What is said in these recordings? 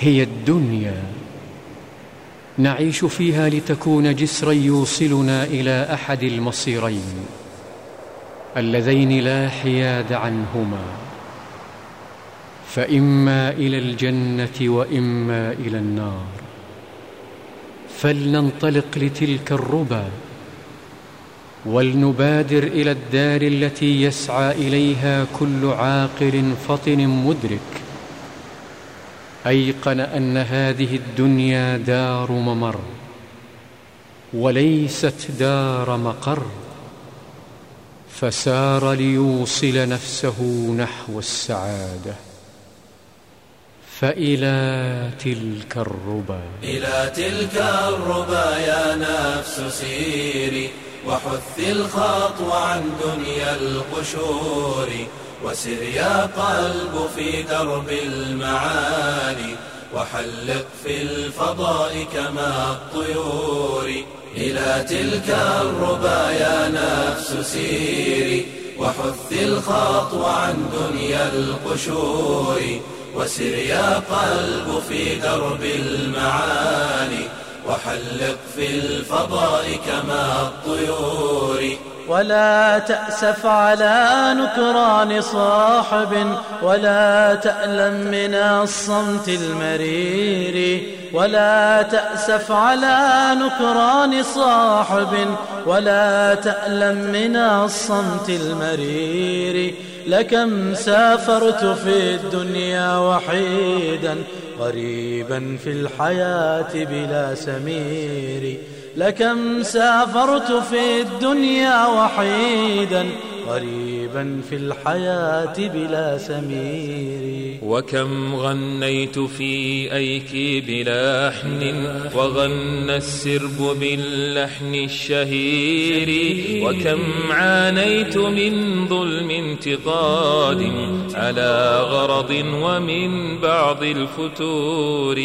هي الدنيا. نعيش فيها لتكون جسرا يوصلنا إلى أحد المصيرين اللذين لا حياد عنهما. فإما إلى الجنة وإما إلى النار. فلننطلق لتلك الربى ولنبادر إلى الدار التي يسعى إليها كل عاقل فطن مدرك. أيقن أن هذه الدنيا دار ممر وليست دار مقر فسار ليوصل نفسه نحو السعادة. فإلى تلك الربا. إلى تلك الربا يا نفس سيري وحث الخطو عن دنيا القشور. وسر يا قلب في درب المعاني وحلق في الفضاء كما الطيور. إلى تلك الربا يا نفس سيري وحث الخطو عن دنيا القشور. وسر يا قلب في درب المعاني وحلق في الفضاء كما الطيور. ولا تأسف على نكران صاحب ولا تألم من الصمت المرير ولا تأسف على نكران صاحب ولا تألم من الصمت المرير. لكم سافرت في الدنيا وحيدا غريبا في الحياة بلا سمير. لكم سافرت في الدنيا وحيدا غريبا في الحياة بلا سمير. وكم غنيت في أيكي بلحن وغنى السرب باللحن الشهير. وكم عانيت من ظلم انتقاد على غرض ومن بعض الفتور.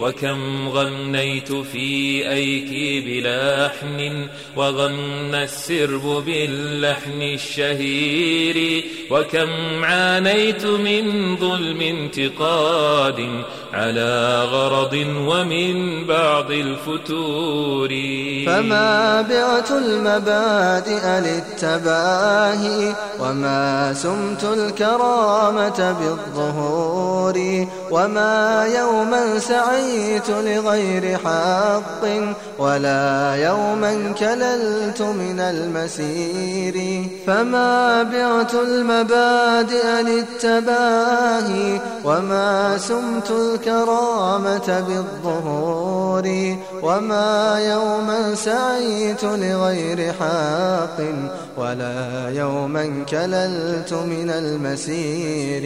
وكم غنيت في أيكي بلحن وغنى السرب باللحن الشهير. الشهير وكم عانيت من ظلم انتقاد على غرض ومن بعض الفتور. فما بعت المبادئ للتباهي وما سمت الكرامة بالظهور. وما يوما سعيت لغير حق ولا يوما كللت من المسير فما بعت المبادئ للتباهي وما سمت الكرامة بالظهور وما يوما سعيت لغير حق ولا يوما كللت من المسير.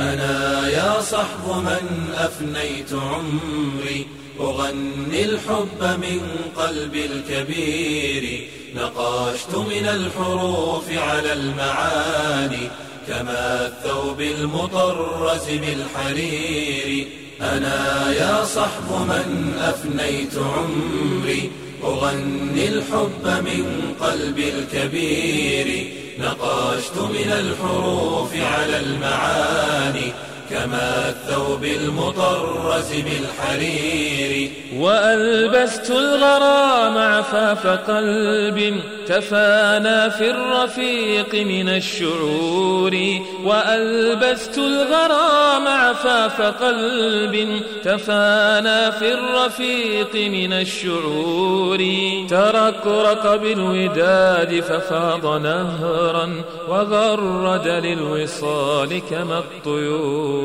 أنا يا صحب من أفنيت عمري أغني الحب من قلب الكبير. نقشت من الحروف على المعاني كما الثوب المطرز بالحرير. أنا يا صحب من أفنيت عمري أغني الحب من قلب الكبير نقشت من الحروف على المعاني. كما الثوب المطرز بالحرير. وألبست الغرام عفاف قلب تفانى في الرفيق من الشعور. وألبست الغرام عفاف قلب تفانى في الرفيق من الشعور. تركرك بالوداد ففاض نهرا وغرد للوصال كما الطيور.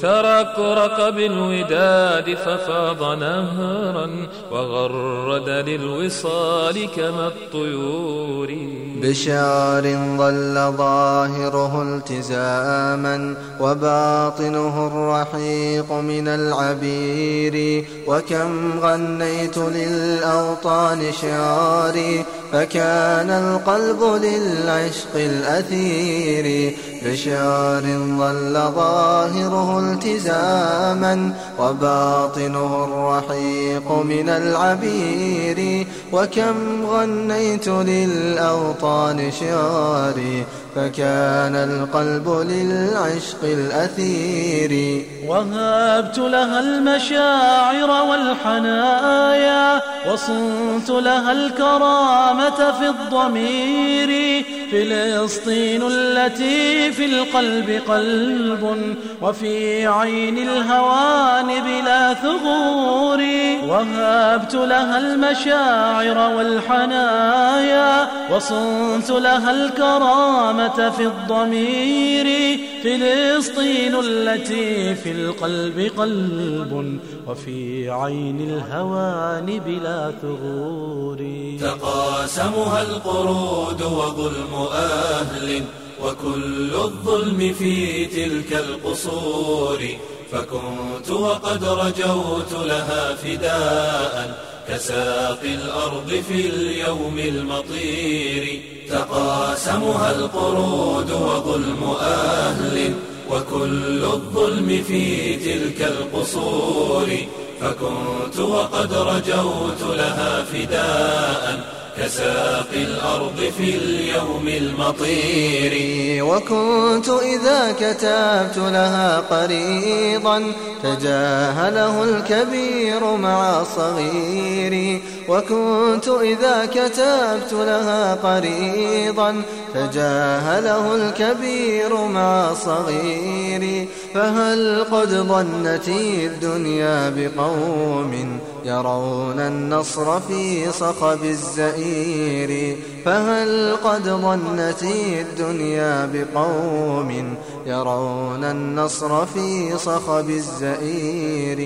تركرك بالوداد ففاض نهرا وغرد للوصال كما الطيور. بشعر ظل ظاهره التزاما وباطنه الرحيق من العبير وكم غنيت للأوطان شعاري فكان القلب للعشق الأثير بشعر ظل ظاهره التزاما وباطنه الرحيق من العبير وكم غنيت للأوطان شعاري فكان القلب للعشق الأثير. وهبت لها المشاعر والحنايا وصنت لها الكرامة في الضمير. فلسطين التي في القلب قلب وفي عين الهوان بلا ثغور. وهبت لها المشاعر والحنايا وصنت لها الكرامة في الضمير فلسطين التي في القلب قلب وفي عين الهوان بلا ثغور. تقاسمها القرود وظلم أهل وكل الظلم في تلك القصور. فكنت وقد رجوت لها فداء كساقي الأرض في اليوم المطير تقاسمها القرود وظلم أهل وكل الظلم في تلك القصور فكنت وقد رجوت لها فداء كساقي الأرض في اليوم المطير. وكنت إذا كتبت لها قريضا تجاهله الكبير مع صغيري. وكنت إذا كتبت لها قريضا تجاهله الكبير مع صغيري. فهل قد ظنت الدنيا بقوم يرون النصر في صخب الزئير فهل قد ظنت الدنيا بقوم؟ يرون النصر في صخب الزئير.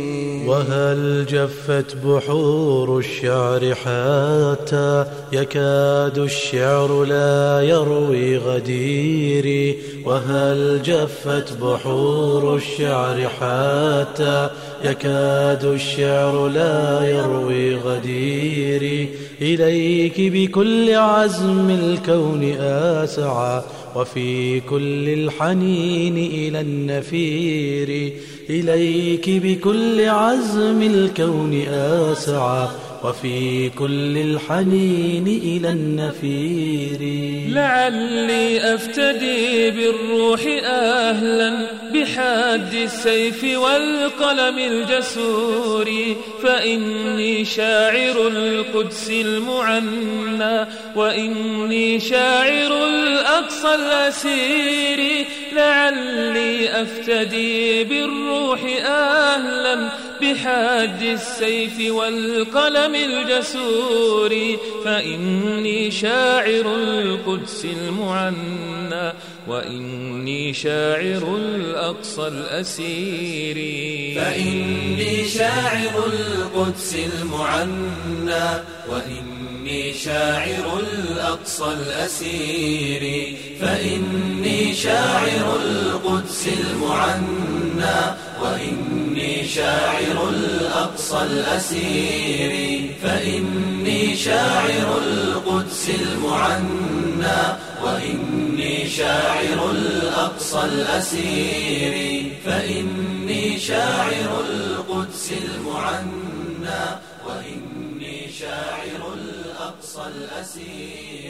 وهل جفت بحور الشعر حتى يكاد الشعر لا يروي غديري. وهل جفت بحور الشعر حتى يكاد الشعر لا يروي غديري إليك بكل عزم الكون آسعى وفي كل الحنين إلى النفير إليك بكل عزم الكون آسعى وفي كل الحنين إلى النفير. لعلي أفتدي بالروح أهلا بحاد السيف والقلم الجسور. فإني شاعر القدس المعنى وإني شاعر الأقصى الأسير. لعلي أفتدي بالروح أهلا بحاد السيف والقلم الجسور فإني شاعر القدس المعنى وإني شاعر الأقصى الأسير. فإني شاعر القدس المعنى وإني شاعر الأقصى الأسير. فإني شاعر القدس المعنى وإني شاعر الأقصى الأسير فإني شاعر القدس المعنى وإني شاعر الأقصى الأسير فإني شاعر القدس المعنى وإني شاعر الأقصى الأسير.